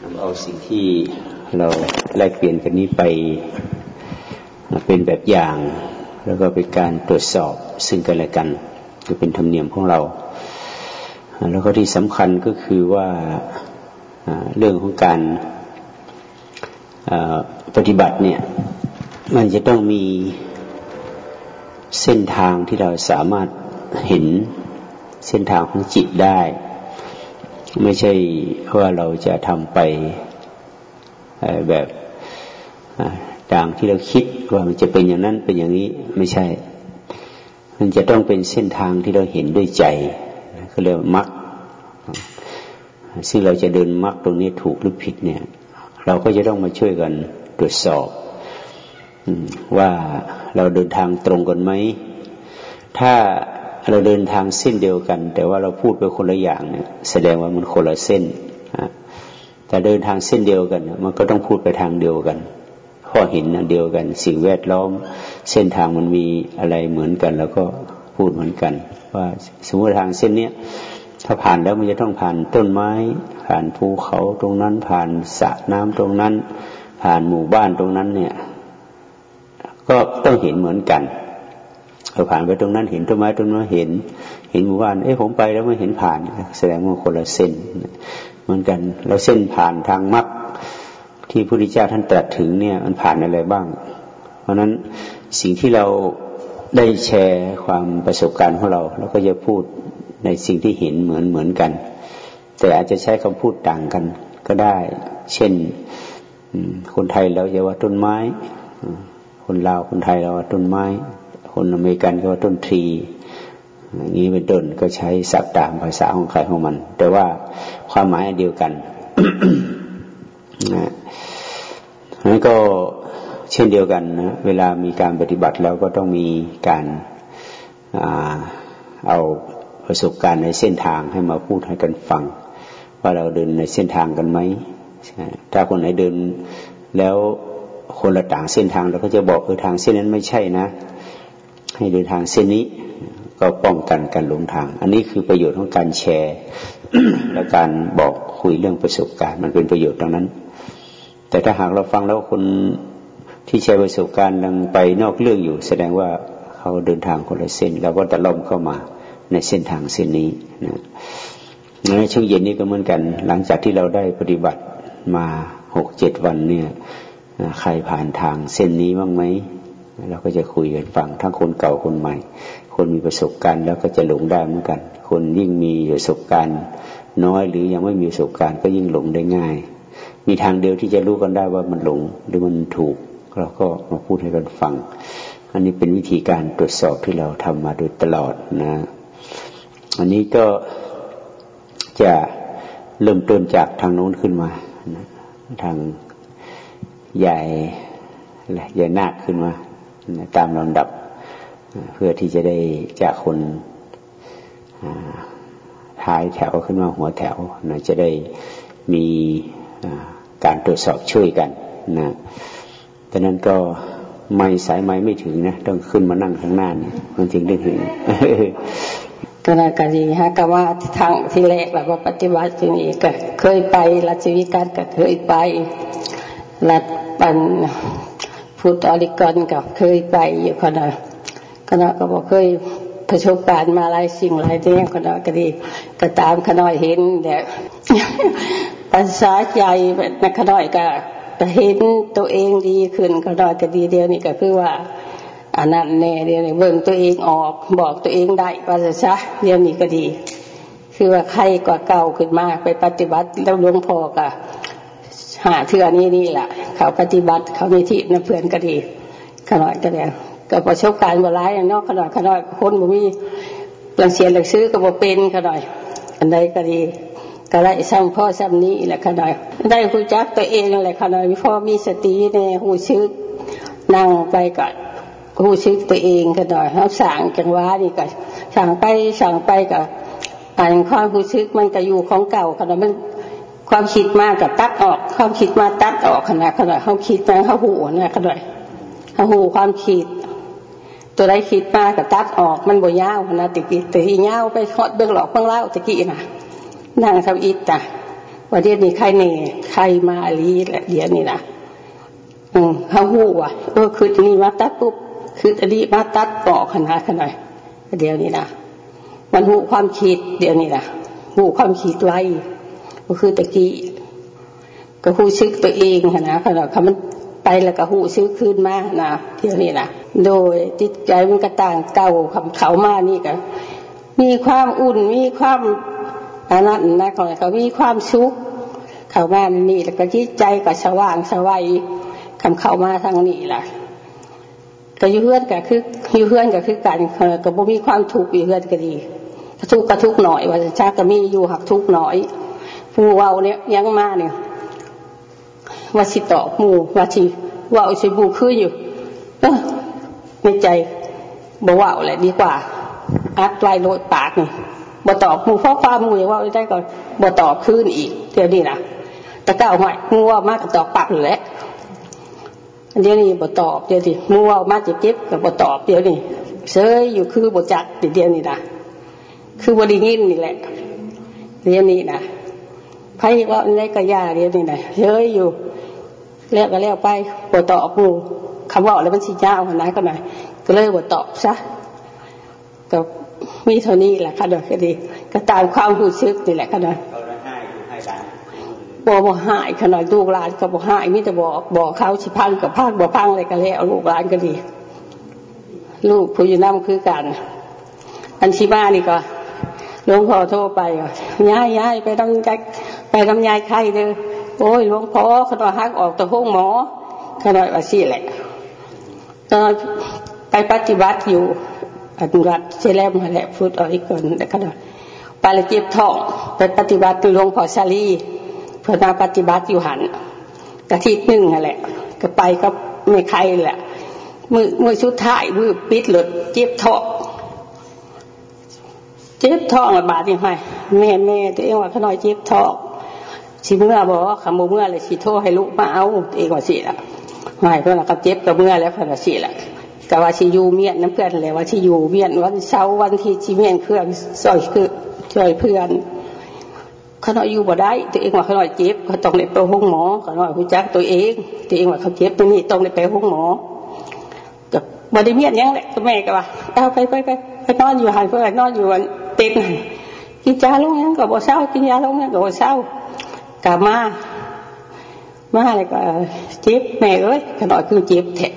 เอาสิ่งที่เราแลกเปลี่ยนกันนี้ไปเป็นแบบอย่าง แล้วก็เป็นการตรวจสอบซึ่งกันและกันจะเป็นธรรมเนียมของเรา แล้วก็ที่สำคัญก็คือว่าเรื่องของการปฏิบัติเนี่ย มันจะต้องมีเส้นทางที่เราสามารถเห็นเส้นทางของจิตได้ ไม่ใช่ว่าเราจะทำไปแบบดังที่เราคิดว่ามันจะเป็นอย่างนั้นเป็นอย่างนี้ไม่ใช่ มันจะต้องเป็นเส้นทางที่เราเห็นด้วยใจเขาเรียกมรรคซึ่งเราจะเดินมรรคตรงนี้ถูกหรือผิดเนี่ย เราก็จะต้องมาช่วยกันตรวจสอบว่าเราเดินทางตรงกันไหม ถ้า เราเดินทางเส้นเดียวกัน แต่ว่าเราพูดไปคนละอย่างเนี่ย แสดงว่ามันคนละเส้นแต่เดินทางเส้นเดียวกัน มันก็ต้องพูดไปทางเดียวกันข้อเห็นเดียวกัน สิ่งแวดล้อม เส้นทางมันมีอะไรเหมือนกัน แล้วก็พูดเหมือนกัน ว่าสมมติทางเส้นเนี้ยถ้าผ่านแล้วมันจะต้องผ่านต้นไม้ ผ่านภูเขาตรงนั้น ผ่านสระน้ำตรงนั้น ผ่านหมู่บ้านตรงนั้นเนี่ย ก็ต้องเห็นเหมือนกัน เราผ่านไปตรงนั้นเห็นต้นไม้ต้นไม้เห็น เห็นหมู่บ้านเอ้ผมไปแล้วไม่เห็นผ่าน แสดงว่าคนละเส้นเหมือนกันเราเส้นผ่านทางมรรคที่พระพุทธเจ้าท่านตรัสถึงเนี่ยมันผ่านอะไรบ้าง เพราะนั้นสิ่งที่เราได้แชร์ความประสบการณ์ของเราเราก็จะพูดในสิ่งที่เห็นเหมือนเหมือนกัน แต่อาจจะใช้คำพูดต่างกันก็ได้ เช่นคนไทยเราจะว่าต้นไม้ คนลาวคนไทยเราว่าต้นไม้ คนอเมริกันก็ว่าต้นทรีอย่างนี้เป็นต้นก็ใช้ศัพท์ตามภาษาของใครของมัน แต่ว่าความหมายเดียวกันนะนั้นก็เช่นเดียวกันนะเวลามีการปฏิบัติแล้วก็ต้องมีการเอาประสบการณ์ในเส้นทางให้มาพูดให้กันฟัง ว่าเราเดินในเส้นทางกันไหมถ้าคนไหนเดินแล้วคนละต่างเส้นทางเราก็จะบอกเออทางเส้นนั้นไม่ใช่นะ ให้เดินทางเส้นนี้ก็ป้องกันการหลงทาง อันนี้คือประโยชน์ของการแชร์ และการบอกคุยเรื่องประสบการณ์ มันเป็นประโยชน์ตรงนั้น แต่ถ้าหากเราฟังแล้วคนที่แชร์ประสบการณ์ยังไปนอกเรื่องอยู่ แสดงว่าเขาเดินทางคนละเส้นเราก็ตะล่อมเข้ามาในเส้นทางเส้นนี้นะในช่วงเย็นนี้ก็เหมือนกัน หลังจากที่เราได้ปฏิบัติมาหกเจ็ดวันเนี่ยใครผ่านทางเส้นนี้บ้างไหม เราก็จะคุยกันฟังทั้งคนเก่าคนใหม่ คนมีประสบการณ์แล้วก็จะหลงได้เหมือนกัน คนยิ่งมีประสบการณ์ น้อยหรือยังไม่มีประสบการณ์ก็ยิ่งหลงได้ง่าย มีทางเดียวที่จะรู้กันได้ว่ามันหลงหรือมันถูก เราก็มาพูดให้กันฟัง อันนี้เป็นวิธีการตรวจสอบที่เราทำมาโดยตลอดนะ อันนี้ก็จะเริ่มต้นจากทางโน้นขึ้นมานะทางใหญ่ใหญ่นาคขึ้นมา ตามลำดับ เพื่อที่จะได้จากคนท้ายแถวขึ้นมาหัวแถวนะจะได้มีการตรวจสอบช่วยกันนะดังนั้นก็ไม่สายไม้ไม่ถึงนะต้องขึ้นมานั่งข้างหน้านี่มันถึงได้ถึงก็นากดีฮะก็ว่าทางที่แรกแบบว่าปฏิบัติที่นี่ก็เคยไปรัชวิการก็เคยไปรัฐปัน พุทธอริกรกับเคยไปอยู่ขณะขณะก็บอกเคยประสบการณ์มาหลายสิ่งหลายเรื่องขณะก็ดีก็ตามขน่อยเห็นแต่ภาษาใจในขน่อยก็เห็นตัวเองดีขึ้นขน่อยก็ดีเดียวนี่ก็คือว่าอันนั้นแน่เดียวเบิ่งตัวเองออกบอกตัวเองได้ภาษาเดียวนี้ก็ดี คือว่าใครกว่าเก่าขึ้นมาไปปฏิบัติแล้วหลวงพ่อก็ หาเทือนี้นี่แหละเขาปฏิบัติเขามีที่นัเพื่อนก็ดีขนาดก็แล้วก็ประสบการณ์บร้ายนอกขนาดขนาดคนบ่มีเปลี่ยนเสียหลักซื้อก็บ่เป็นขนาดอันใดก็ดีก็ได้ซ้ำพ่อซ้ำนี้แหละขนาดได้หูจักตัวเองแหละขนาดพ่อมีสติในหูชึกนั่งไปก็หูชึกตัวเองขนาดเขาสั่งจังหวะนี่ก็สั่งไปสั่งไปก็อ่านความหูชึกมันก็อยู่ของเก่าขนาดมันความคิดมากกับตัดออก ความคิดมาตัดออกขนาดขนาดเขาคิดมาเขาหูนะขนาดเขาหูความคิด ตัวใดคิดมากับตัดออกมันบ่ยาวนะตะกี้ตะกี้ยาวไปหอดเบื้องหลอกเบื้องเล่าตะกี้นะนั่งทำอิฐจ้ะว่าเดียวนี้ใครเน่ใครมาลีแหละเดี๋ยวนี้นะอืมเขาหูว่ะเออคือนี่มาตัดปุ๊บคืออันนี้มาตัดต่อขนาดขนาดเดี๋ยวนี้นะมันหูความคิดเดี๋ยวนี้นะหูความคิดไวก็คือตะกี้ ก็หูชึกตัวเองนะขนาดคำมันไปแล้วก็หูชึกขึ้นมานะเดี๋ยวนี้นะโดยจิตใจมันก็ต่างเก่าคำเขามานี่ก็มีความอุ่นมีความอันนั้นนะก่อนเขามีความสุขเขามานี่แล้วก็จิตใจก็สว่างสวัยคำเข้ามาทางนี้ล่ะก็อยู่เพื่อนก็คืออยู่เพื่อนก็คือกันก็บ่มีความทุกข์อยู่เพื่อนก็ดีทุกข์ก็ทุกข์หน่อยว่าชาก็มีอยู่หักทุกข์หน่อยผู้เว้าเนี่ยยังมาเนี่ย ว่าสิตอบมูว่าสิว่าเอาสิบูคืออยู่ เออในใจบ่ว่าอะไรดีกว่า อัดไว้โลดปากนี่บ่ตอบมู่เพราะความมู่ว่าได้ก่อนบ่ตอบคืนอีกเดี๋ยวนี้นะแต่ก้าวหอยมูว่ามากกับตอบปากอยู่แล้วเดี๋ยวนี้บ่ตอบเดี๋ยวนี้มูว่ามาเจ็บๆกับบ่ตอบเดี๋ยวนี้เซยอยู่คือบ่จักเดี๋ยวนี้นะคือบ่ได้ยินนี่แหละเดี๋ยวนี้นะ ไพ่ก็ในกระยาเดี๋ยวนี้นะเซยอยู่แล้วก็แล้วไปบ่ตอบหมู่คำว่าอะไรมันสิยาวขนาดก็หน่อยก็เลยบ่ตอบซะก็มีเท่านี้แหละค่ะเดี๋ยวก็ดีก็ตามความรู้สึกนี่แหละค่ะเดี๋ยวบอบ่หายขนาดลูกหลานก็บ่หายมิแต่บอกบอกเขาชิพังกับพังบ่พังอะไรก็แล้วลูกหลานก็ดี ลูกผู้อยู่น้ำคือกัน อันชิบ้านี่ก็ หลวงพ่อโทรไปย้ายย้ายไปต้องไปทำยายไข่เด้อโอ้ยหลวงพ่อขนาดฮักออกตัวห้องหมอขนาดว่าสิแหละตอนไปปฏิบัติอยู่อนุรัตเชลมมาแหละพูดเอาอีกคนแล้วก็ไปละเจ็บท้องไปปฏิบัติหลวงพ่อชาลีเพื่อมาปฏิบัติอยู่หันกะทิหนึ่งนั่นแหละ ก็ไปก็ไม่ใครแหละมือมือชุดท้ายมือปิดหลุดเจ็บท้อง เจ็บท้องระบาดยังไงแม่แม่ตัวเองว่าขน้อยเจ็บท้องสิเมื่อบอกว่าขโมเมื่อเลยสิโทษให้ลูกมาเอาเองว่าสิละไม่เพื่อนก็เจ็บกับเมื่อแล้วเพื่อนก็สิละแต่ว่าชิยูเมียนน้ำเพื่อนเลยว่าชิยูเมียนวันเช้าวันที่ชิเมียนเครื่องซอยคือช่วยเพื่อนเขาหน่อยอยู่บ่ได้ ตัวเองว่าเขาหน่อยเจ็บเขาต้องเลยไปห้องหมอเขาหน่อยหูจักตัวเอง ตัวเองว่าเขาเจ็บตัวนี้ต้องเลยไปห้องหมอกับบริเมียนยังแหละตัวแม่ก็ว่าเอาไปไปไปไปนอนอยู่หันเพื่อนนอนอยู่วัน เต็มกินยาลงยังกับบ่เศร้ากินยาลงยังกับบ่เศร้ากลับมามาอะไรก็เจ็บแม่เอ้ยขาหน่อยคือเจ็บแทะ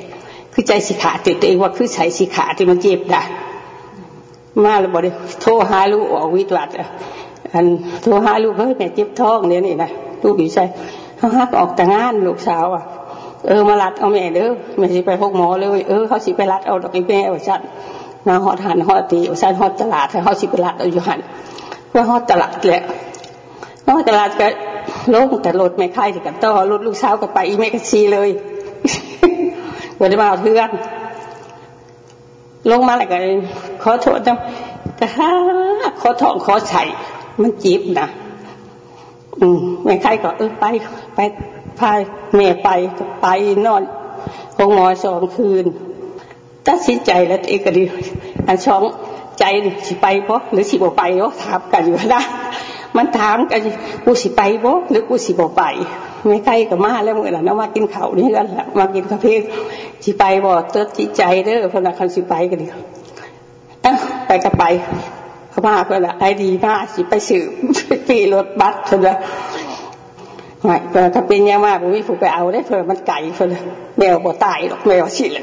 คือใจสิขาดตัวเองว่าคือใส่สิขาที่มันเจ็บได้มาแล้วบอกเลยโทรหาลูกออกวิตวัดอันโทรหาลูกเฮ้ยแม่เจ็บท้องเนี่ยนี่นะลูกอยู่ใช่เขาฮักออกแต่งานลูกสาวอะเออมารัดเอาแม่เด้อแม่สิไปพกหมอเลย เออเขาสิไปรัดเอาดอกไอ้แม่เอาชัด นาหอดหันหอดตีเอาชัดหอดตลาดเขาสิไปรัดเอาอยู่หันว่าหอดตลาดแหละนอกตลาดก็ลงแต่รถไม่ค่ายสิกันต่อรถลูกสาวก็ไปอีเมกซีเลยวันนี้มาเอาเพื่อนลงมาแล้วก็ขอโทษนะแต่ฮะขอทองขอใส่มันจีบนะอืมแม่ใครก็เออไปไปพาแม่ไปไปนอนห้องหมอสองคืน ตัดสินใจแล้วเอกดีอันช่องใจสิไปเพราะหรือสิบ่ไปเพราะถามกันอยู่นะมันถามกันกูสิไปบ่หรือกูสิบ่ไปไม่ใครก็มาแล้วเมื่อไหร่นมากินข้าวนี่กันละมากินกาแฟสิไปบ่เติร์จิตใจเด้อพนักคันสิไปกันดีไปก็ไปเขามาเพื่อนละไอดีมากสิไปสืบปีรถบัสเพื่อนละไม่ถ้าเป็นยังมากผมมีผูกไปเอาได้เพื่อมันไก่เพื่อนแมวบ่ตายหรอกแมวสิเลย